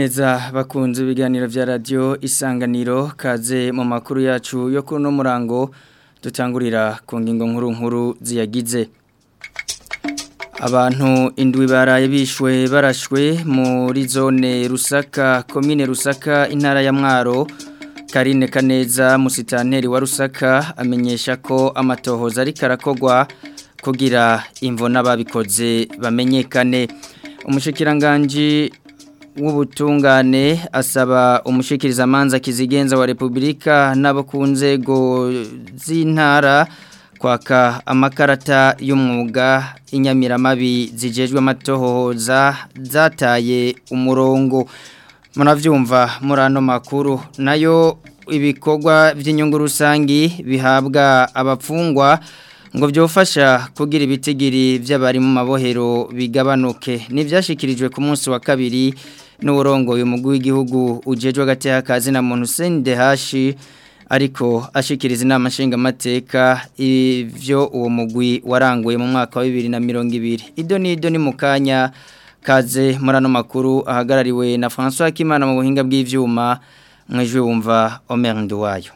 neza bakunze ibiganiro bya Radio isanganiro kaze mu makuru yacu yo kuri uno murango dutangurira ku ngingo nkuru nkuru ziyagize abantu indwi baraye bishwe barashwe muri zone rusaka komine rusaka intara ya mwaro karine kaneza musitaneri wa rusaka amenyesha ko amatohoza ariko arakogwa kugira imvo n'ababikoze bamenyekane umushyikirangajwi w'ubutungane asaba umushikirizamanza kizigenza wa Republika n'abo ku nzego z'intara kwaka amakarata y'umwuga inyamiramabi zijejwe amatohoza zataye umurongo murabyumva murano makuru nayo ibikorwa by'inyungu rusange bihabwa abapfungwa ngo byofasha kugira ibitigiri by'abari mu mabohero bigabanuke n'ibyashyikirijwe ku munsi wa kabiri n'uburongo uyu mugwi w'igihugu ujejwe agateha kazi na muntu sende hashi ariko ashikiriza inama nshingamateka ibyo uwo mugwi waranguye mu mwaka wa bibiri na mirongo ibiri ido n'ido ni mukanya kanya kaze muri makuru ahagarariwe na François Kimana mu buhinga bw'ibyuma mwejwe wumva omerinde wayo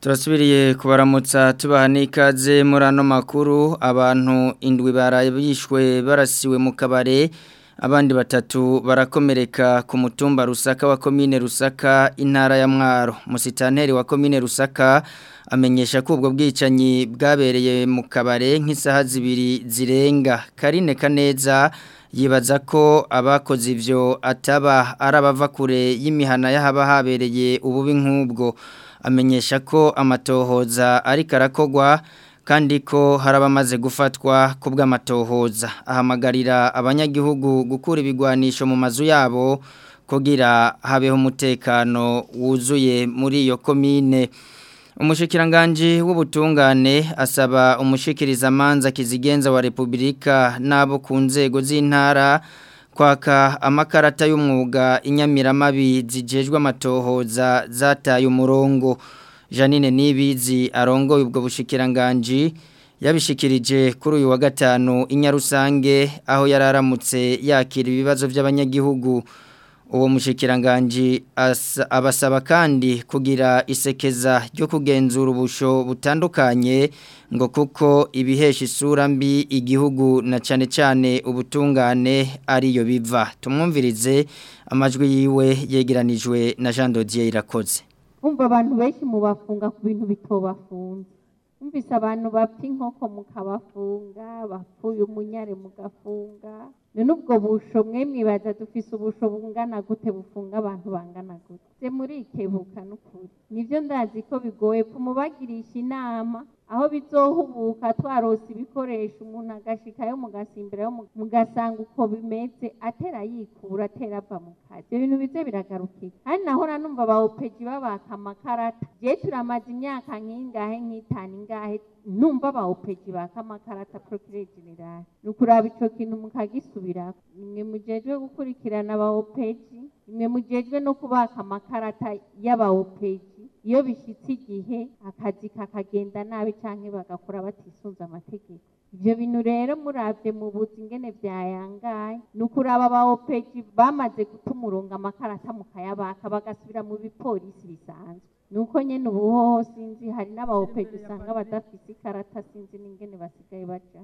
turasubiriye kubaramutsa tubaha n'ikaze muri ano makuru abantu indwi barabishwe barasiwe mu kabare abandi batatu barakomereka ku mutumba rusaka wa komine rusaka intara ya mwaro musitanteri wa komine rusaka amenyesha ko ubwo bwicanyi bwabereye mu kabare nk'isaha zibiri zirenga karine kaneza yibaza ko abakoze ibyo ataba arabava kure y'imihana y'ahaba habereye ububi nk'ubwo amenyesha ko amatohoza ari arakogwa kandi ko harabamaze gufatwa ku bw'amatohoza ahamagarira abanyagihugu gukura ibigwanisho mu mazu yabo kugira habeho umutekano wuzuye muri iyo komine umushikiranganji w'ubutungane asaba umushikirizamanza kizigenza wa repubulika n'abo ku nzego z'intara kwaka amakarata y'umwuga inyamiramabi zijejwe amatohoza zataye umurongo Janine Nibizi arongoye ubwo bushikiranganje yabishikirije kuri uyu wa gatanu inyarusange aho yararamutse yakira ibibazo by'abanyagihugu uwo mushikiranganji abasaba kandi kugira isekeza ryo kugenzura ubusho butandukanye ngo kuko ibihesha isura mbi igihugu na cyane cyane ubutungane ariyo biva tumwumvirize amajwi yiwe yegeranijwe na Jean Dodier irakoze umva abantu benshi mubafunga ku bintu bitobafunze umvise abantu bapfa inkoko mukabafunga bapfuye umunyare mugafunga none ubwo busho mwe mwibaza dufise ubusho bungana gute bufunga abantu bangana gute se muri ikebuka n'ukuri nibyo ndazi ko bigoye kumubagirisha inama aho bizohubuka twarose ibikoresho umuntu agashikayo mugasimbirayo mugasanga uko bimeze atera yikura atera ava mu kazi ibyo bintu bize biragarukira kandi nahora numva abahopeji babaka amakarata je turamaze imyaka nk'ingahe nk'itanu ingahe numva abahopeji baka amakarata prokire generale ni ukuraba ico kintu mukagisubirako mwe mujejwe gukurikirana abahopeji imwe mugejwe no kubaka amakarata y'abahopeji iyo bishyitse igihe akazi kakagenda nabi cyangwa bagakora batisunze amategeko ibyo bintu rero murabye mu buzi ingene byayangaye ni ukuraba aba opeji bamaze guta umurongo amakarata mu bagasubira mu bipolisi bisanzwe ni uko nyine ubu hoho sinzi hari n'aba opeji usanga badafite ikarata sinzi n'ingene basigaye baca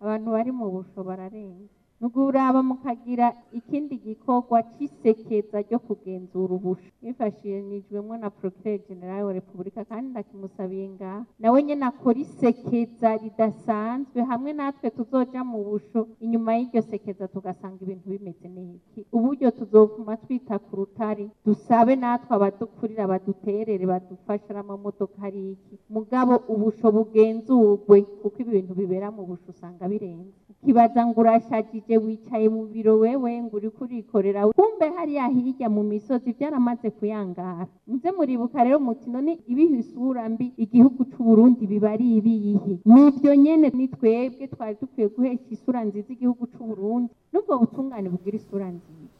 abantu bari mu busho bararenga muguraba mukagira ikindi gikorwa cy'isekeza ryo kugenzura ubusha mwifashishijwemo na porogiteri generale wa repubulika kandi ndakimusabiye ngaha nawe nyine akora isekeza ridasanzwe hamwe natwe tuzoja mu busho inyuma y'iryo sekeza tugasanga ibintu bimeze neza uburyo tuzovuma twita ku rutare dusabe natwe abadukurira baduterere badufashe ari amamodoka ari iki mugabo ubusho bugenzurwe kuko ibintu bibera mu busho usanga birenze ukibaza ngo urashagije nje wicaye mu biro wewe ngo uri kurikorera kumbe hariya hirya mu misozi byaramaze kuyangara nze muribuka rero mukino ni ibihe isura mbi igihugu cy'u Burundi biba ari ibiyihe nibyo nyene ni twebwe twari dukwiye guhesha isura nziza igihugu cy'u Burundi nubwo butungane bugira isura nziza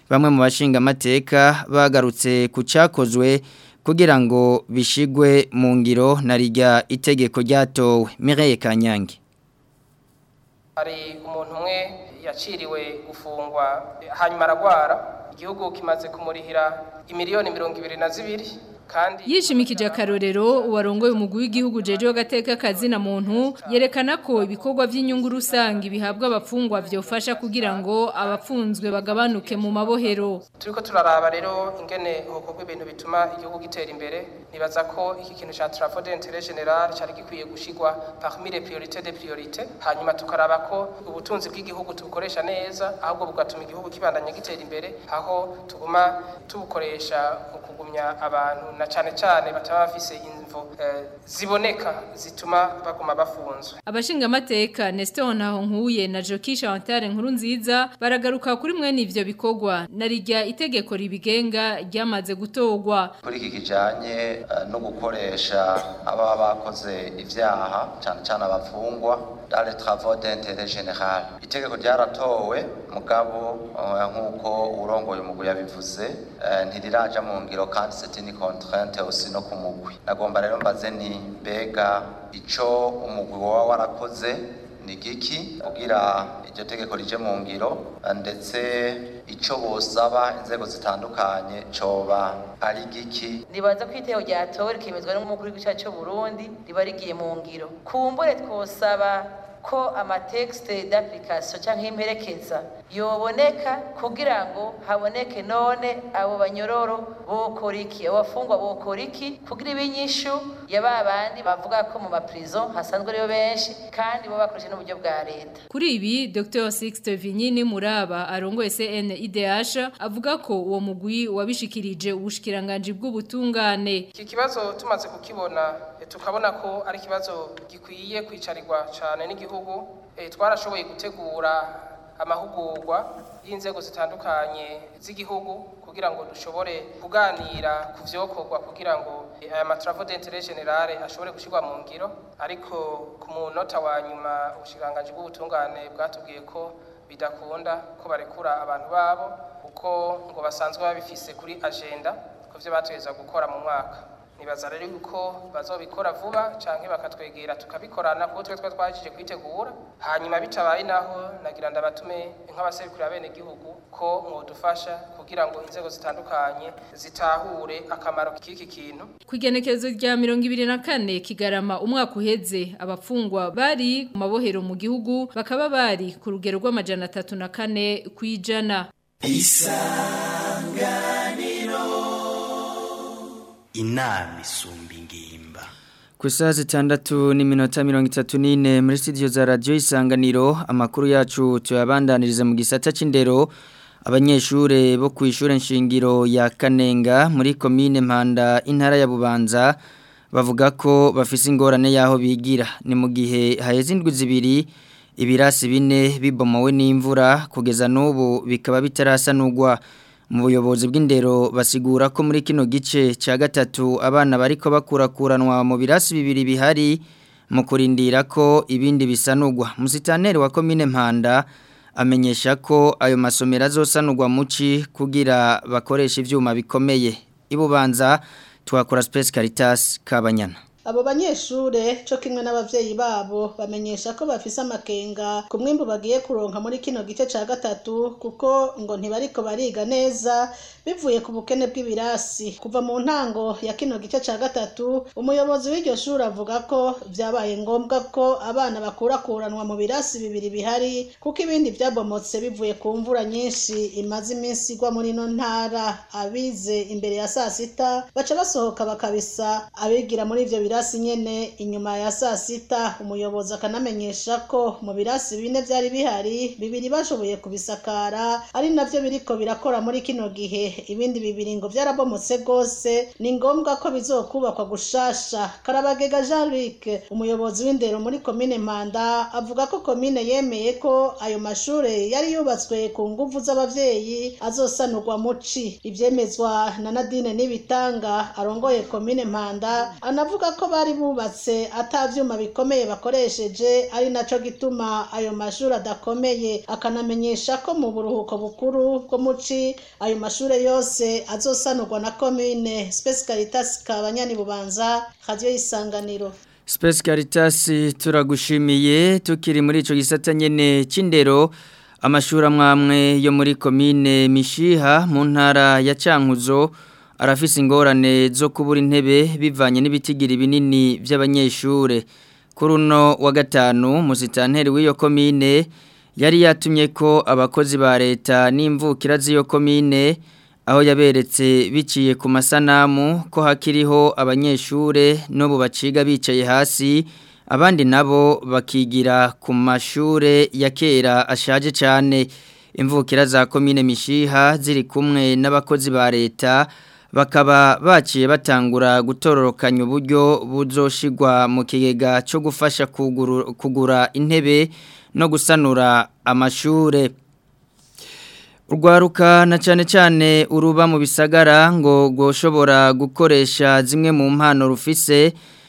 bamwe mu bashingamateka bagarutse ku cyakozwe kugira ngo bishigwe mu ngiro na rijya itegeko ryatowe mireye kanyange hari umuntu umwe yaciriwe gufungwa hanyuma aragwara igihugu kimaze kumurihira imiliyoni mirongo ibiri na zibiri yishimikije akarorero uwarongoye umugwi w'igihugu jeje w'agateka kazina muntu yerekana ko ibikorwa by'inyungu rusange bihabwa abafungwa byofasha kugira ngo abafunzwe bagabanuke mu mabohero turiko turaraba ingene hokorwa ibintu bituma igihugu gitera imbere nibaza ko iki kintu cha travaux d'intérêt général cyari gikwiye gushigwa parmi les priorités des priorités hanyuma tukaraba ko ubutunzi bw'igihugu tubukoresha neza ahubwo bugatuma igihugu kibandanya gitera imbere aho tuguma tubukoresha mu kugumya abantu na cyane cyane bataba bafise imvo eh, ziboneka zituma baguma bafunzwe abashingamateka Nestor naho nkuye na Jokisha Wantare nkuru nziza baragaruka kuri mwe ivyo bikorwa narijya itegeko ribigenga ryamaze gutogwa kuri iki kijanye eh, no gukoresha ababa bakoze ibyaha cyane cyane abafungwa dans les travaux d'intérêt itegeko ryaratowe mugabo eh, nkuko urongoye umugwi yabivuze ntiriraja mu ngiro kandi c'est une contre twayantewe no ku mugwi nagomba rero mbaze ni mbega icyo umugwi waba warakoze ni igiki kugira iryo tegeko rije mu ngiro ndetse icyo busaba inzego zitandukanye coba ari igiki ribanza ku iteko ryatowe rikemezwa n'umukuru w'igihugu cyacu Burundi riba rigiye mu ngiro kumbure twosaba ko amatekisite d'application cyangwa imperekeza yoboneka kugira ngo haboneke none abo banyororo bokora iki abo bokora iki kugira ibinyishu ya ba bandi bavuga ko mu maprison hasanzwe ariyo benshi kandi bo bakoresha n'uburyo bwa leta kuri ibi Dr Sixte Vinyini Muraba arongoye CNIDH avuga ko uwo mugwi wabishikirije ubushikiranganji bw'ubutungane iki kibazo tumaze kukibona tukabona ko ari ikibazo gikwiye kwicarirwa cyane n'igihugu ubu eh, twarashoboye gutegura amahugurwa y'inzego zitandukanye z'igihugu kugira ngo dushobore kuganira ku vyokorwa kugira ngo eh, aya matravo d'interet generale ashobore gushyirwa mu ngiro ariko ku munota wa nyuma ubushikiranganji bw'ubutungane bwatubwiye ko bidakunda ko barekura abantu babo kuko ngo basanzwe babifise kuri agenda ku vyo bategerezwa gukora mu mwaka nibaza rero yuko bazobikora vuba cyangwa bakatwegera tukabikorana kuko twe twajije kwitegura hanyuma bitabaye naho nagira ndabatume nk'abaserukira bene igihugu ko mwodufasha kugira ngo inzego zitandukanye zitahure akamaro k'iki kintu kwigenekezo rya mirongo ibiri na kane kigarama umwaka uhedze abafungwa bari mu mabohero mu gihugu bakaba bari ku rugero rw'amajana 34 kwijana isanga inama isumba ingimba ku isaha zitandatu n'iminota mirongo itatu n'ine muri sitidiyo za Radio isanganiro amakuru yacu tuyabandaniriza mu gisata cy'indero abanyeshuri bo ku ishuri nshingiro ya kanenga muri komine mpanda intara ya bubanza bavuga ko bafise ingorane y'aho bigira ni mu gihe haheze indwi zibiri ibirasi bine bibomowe n'imvura kugeza n'ubu bikaba bitarasa n'ugwa mu buyobozi bw'indero basigura ko muri kino gice cya gatatu abana bariko bakurakuranwa mu birasi bibiri bihari mu kurindira ko ibindi bisanugwa musitaneri wa komine mpanda amenyesha ko ayo masomero azosanugwa muci kugira bakoresha ivyuma bikomeye ibubanza twakora space caritas kabanyana abo banyeshure co kimwe n'abavyeyi babo bamenyesha ko bafise amakenga ku mwimbu bagiye kuronka muri kino gice cya gatatu kuko ngo ntibariko bariga neza bivuye ku bukene bw'ibirasi kuva mu ntango ya kino gice cya gatatu umuyobozi w'iryo shure avuga ko byabaye ngombwa ko abana bakurakuranwa mu birasi bibiri bihari kuko ibindi byabomotse bivuye ku mvura nyinshi imaze iminsi igwa muri ino ntara abize imbere ya saa sita baca basohoka bakabisa abigira muri ibyo birasi birasi nyene inyuma ya saa sita umuyobozi akanamenyesha ko mu birasi bine byari bihari bibiri bashoboye kubisakara ari navyo biriko birakora muri kino gihe ibindi bibiri ngo vyarabomotse rwose ni ngombwa ko bizokubakwa gushasha Karabagega Jean Luc umuyobozi w'indero muri komine Mpanda avuga ko komine yemeye ko ayo mashuri yari yubatswe ku nguvu z'abavyeyi azosanurwa muci ibyemezwa na Nadine Nibitanga arongoye komine Mpanda anavuga ko ko bari bubatse atabyuma bikomeye bakoresheje ari nacyo gituma ayo mashuri adakomeye akanamenyesha ko mu buruhuko bukuru bwo ayo mashuri yose azosanurwa na komine Space Caritas Kabanyani Bubanza Radio Isanganiro Space Caritas turagushimiye tukiri muri icyo gisata nyene c'indero amashuri amwamwe yo muri komine Mishiha mu ntara ya Cankuzo arafisi ingorane zo kubura intebe bivanye n’ibitigiri binini by'abanyeshure kuri uno wa gatanu musitanteri w'iyo komine yari yatumye ko abakozi ba leta n'imvukira z'iyo komine aho yaberetse biciye ku masanamu ko hakiriho abanyeshure n'ubu baciga bicaye hasi abandi nabo bakigira ku mashure ya kera ashaje cyane imvukira za komine mishiha ziri kumwe n'abakozi ba leta bakaba baciye batangura gutororokanya uburyo buzoshigwa mu kigega cyo gufasha kugura intebe no gusanura amashure urwaruka na cyane cyane uruba mu bisagara ngo rwoshobora gukoresha zimwe mu mpano rufise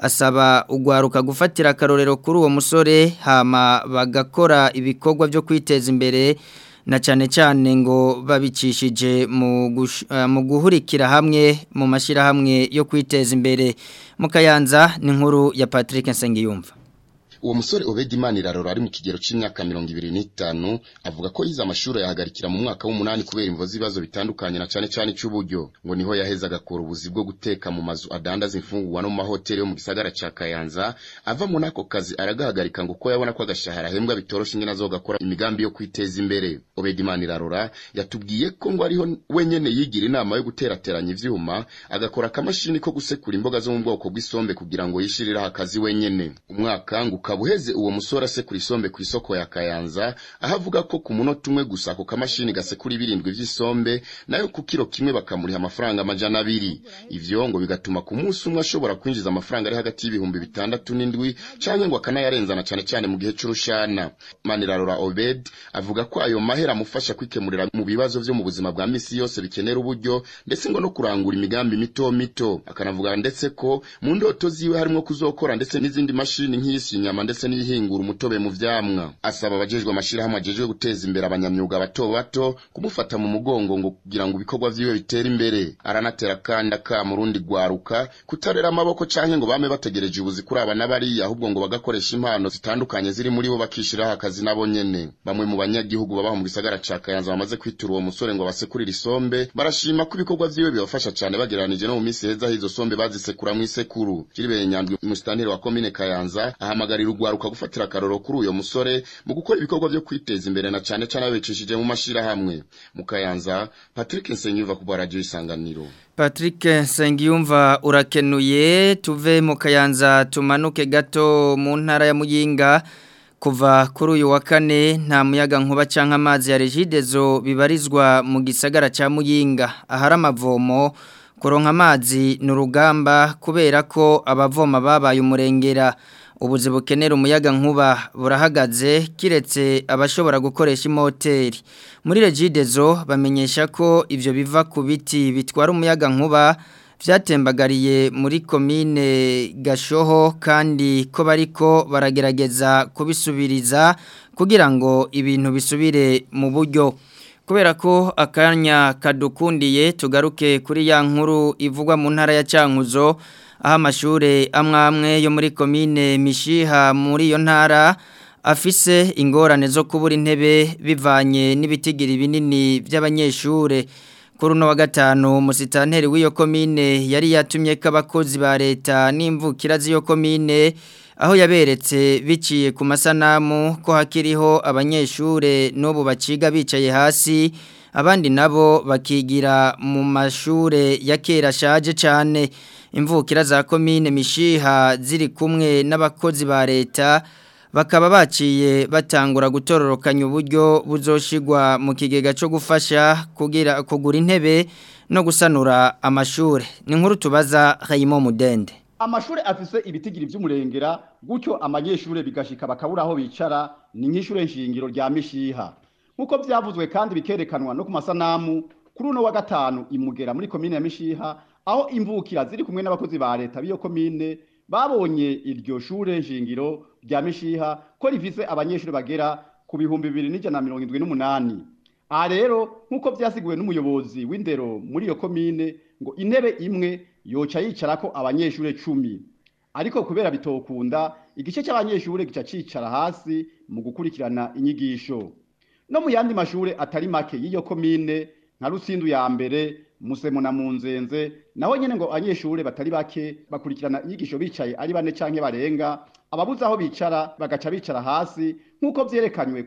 asaba ugwaruka gufatira akarorero kuri uwo musore hama bagakora ibikorwa byo kwiteza imbere na cyane cyane ngo babicishije eh, mu guhurikira hamwe mu mashyirahamwe yo kwiteza imbere mu kayanza ni nkuru ya patrick nsengiyumva uwo musore obedi imana irarora ari mu kigero cy'imyaka mirongo ibiri n'itanu avuga ko yize amashuri yahagarikira mu mwaka w'umunani kubera imvo z'ibibazo bitandukanye na cane cane cy'uburyo ngo niho yaheze agakora ubuzi bwo guteka mu mazu adandaza imfungurwa no mu mahoteli yo mu gisagara ca kayanza ava muri ako kazi aragahagarika ngo ko yabona ko agashahara ahembwa ngo ingene azogakora imigambi yo kwiteza imbere ubega imana irarora yatubwiye ko ngo ariho wenyene yigira inama yo guterateranya ivyuma agakora akamashini ko gusekura imboga zo mu bwoko bw'isombe kugira ngo yishiriraho akazi wenyene umwaka ngo buheze uwo musore kuri isombe ku isoko ya kayanza aho avuga ko ku munota umwe gusa ko kamashini kuri birindwe by'isombe nayo ku kiro kimwe bakamuriha amafaranga amajana abiri ivyo ngo bigatuma ku munsi umwe ashobora kwinjiza amafaranga ari hagati y'ibihumbi bitandatu n'indwi canke ngo akanayarenzana cyane cyane mu gihe c'urushana manirarora obed avuga ko ayo mahera amufasha kwikemurira mu bibazo vyo mu buzima bwa misi yose bikenera uburyo ndetse ngo no kurangura imigambi mito mito akanavuga ndetse ko mu ndoto ziwe harimwo kuzokora ndetse n'izindi mashini nk'isinyama inyama ndetse n'ihingura umutobe mu vyamwa asaba abajejwe amashirahamwe ajejwe guteza imbere abanyamyuga bato bato kumufata mu mugongo ngo kugira ngo ibikorwa vyiwe bitere imbere aranatera kandi akama urundi rwaruka kutarera amaboko canke ngo bame bategereje ubuzi kuri aba n'abariya ahubwo ngo bagakoresha impano zitandukanye ziri muri bo bakishiraho akazi nabo nyene bamwe mu banyagihugu babaho mu gisagara ca Kayanza bamaze kwitura uwo musore ngo basekurire isombe barashima ko ibikorwa vyiwe bibafasha cane bagereranije no mu minsi heza izo sombe bazisekura mw'isekuru Gilbert Nyandwi umusitanteri wa komine Kayanza ahamagarira urugwaruka gufatira akarorero kuri uyu musore mu gukora ibikorwa byo kwiteza imbere na cyane cyane abicishije mu mashirahamwe mu kayanza Patrick Nsengiyumva ku radio isanganiro Patrick Nsengiyumva urakenuye tuve mu tumanuke gato mu ntara ya Muyinga kuva kuri uyu wa kane nta muyaga nkuba cyangwa amazi ya regidezo bibarizwa mu gisagara cya muyinga ahari amavomo kuronka amazi ni urugamba kubera ko abavoma babaye umurengera ubuzi bukenera umuyaga nkuba burahagaze kiretse abashobora gukoresha imoteri muri regidezo bamenyesha ko ibyo biva ku biti bitwara umuyaga nkuba byatembagariye muri komine gashoho kandi ko bariko baragerageza kubisubiriza kugira ngo ibintu bisubire mu buryo kubera ko akanya kadukundiye tugaruke kuri ya nkuru ivugwa mu ntara ya cyankuzo aho amashure amwe yo muri komine mishiha muri iyo ntara afise ingorane zo kubura intebe bivanye n'ibitigiri binini by'abanyeshure kuri uno wa gatanu umusitanteri w'iyo komine yari yatumye ko abakozi ba leta n'imvukira z'iyo komine aho yaberetse biciye ku masanamu ko hakiriho abanyeshure n'ubu baciga bicaye hasi abandi nabo bakigira mu mashure ya kera ashaje cyane imvukira za komine mishiha ziri kumwe n'abakozi ba leta bakaba baciye batangura gutororokanya uburyo buzoshigwa mu kigega cyo gufasha kugira kugura intebe no gusanura amashuri ni nkuru tubaza Hayimo Mudende amashuri afise ibitigiri by'umurengera gutyo abanyeshuri bigashika bakabura aho bicara ni nk'ishure nshingiro rya mishiha nk'uko byavuzwe kandi bikerekanwa no ku masanamu kuri uno wa gatanu imugera muri komine ya mishiha aho imvukira ziri kumwe n'abakozi ba leta b'iyo komine babonye iryo shure nshingiro rya mishiha ko rivise abanyeshuri bagera ku bihumbi bibiri n'ijana na mirongo indwi n'umunani aha rero nk'uko byasiguwe n'umuyobozi w'indero muri iyo komine ngo intebe imwe yoca yicara ko abanyeshuri cumi ariko kubera bitokunda igice cy'abanyeshuri gica cicara hasi mu gukurikirana inyigisho no mu yandi mashuri atari make y'iyo komine nka Rusindu ya mbere musemuna munzenze naho nyine ngo abanyeshure batari bake bakurikirana inyigisho bicaye ari bane canke barenga ababuze aho bicara bagaca bicara hasi nk'uko byerekanywe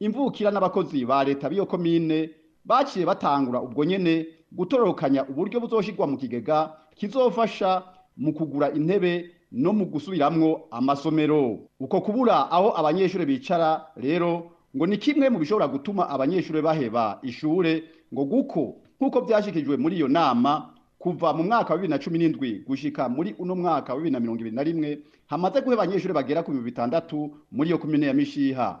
imvukira n'abakozi ba leta b'iyo komine baciye batangura ubwo nyine gutororokanya uburyo buzoshirwa mu kigega kizofasha mu kugura intebe no mu gusubiramo amasomero uko kubura aho abanyeshuri bicara rero ngo ni kimwe mu bishobora gutuma abanyeshuri baheba ishure ngo guko nk'uko byashikijwe muri iyo nama kuva mu mwaka wa bibiri na cumi n'indwi gushyika muri uno mwaka wa bibiri na mirongo ibiri na rimwe hamaze guheba abanyeshuri bagera ku bihumbi bitandatu muri iyo komine ya mishiha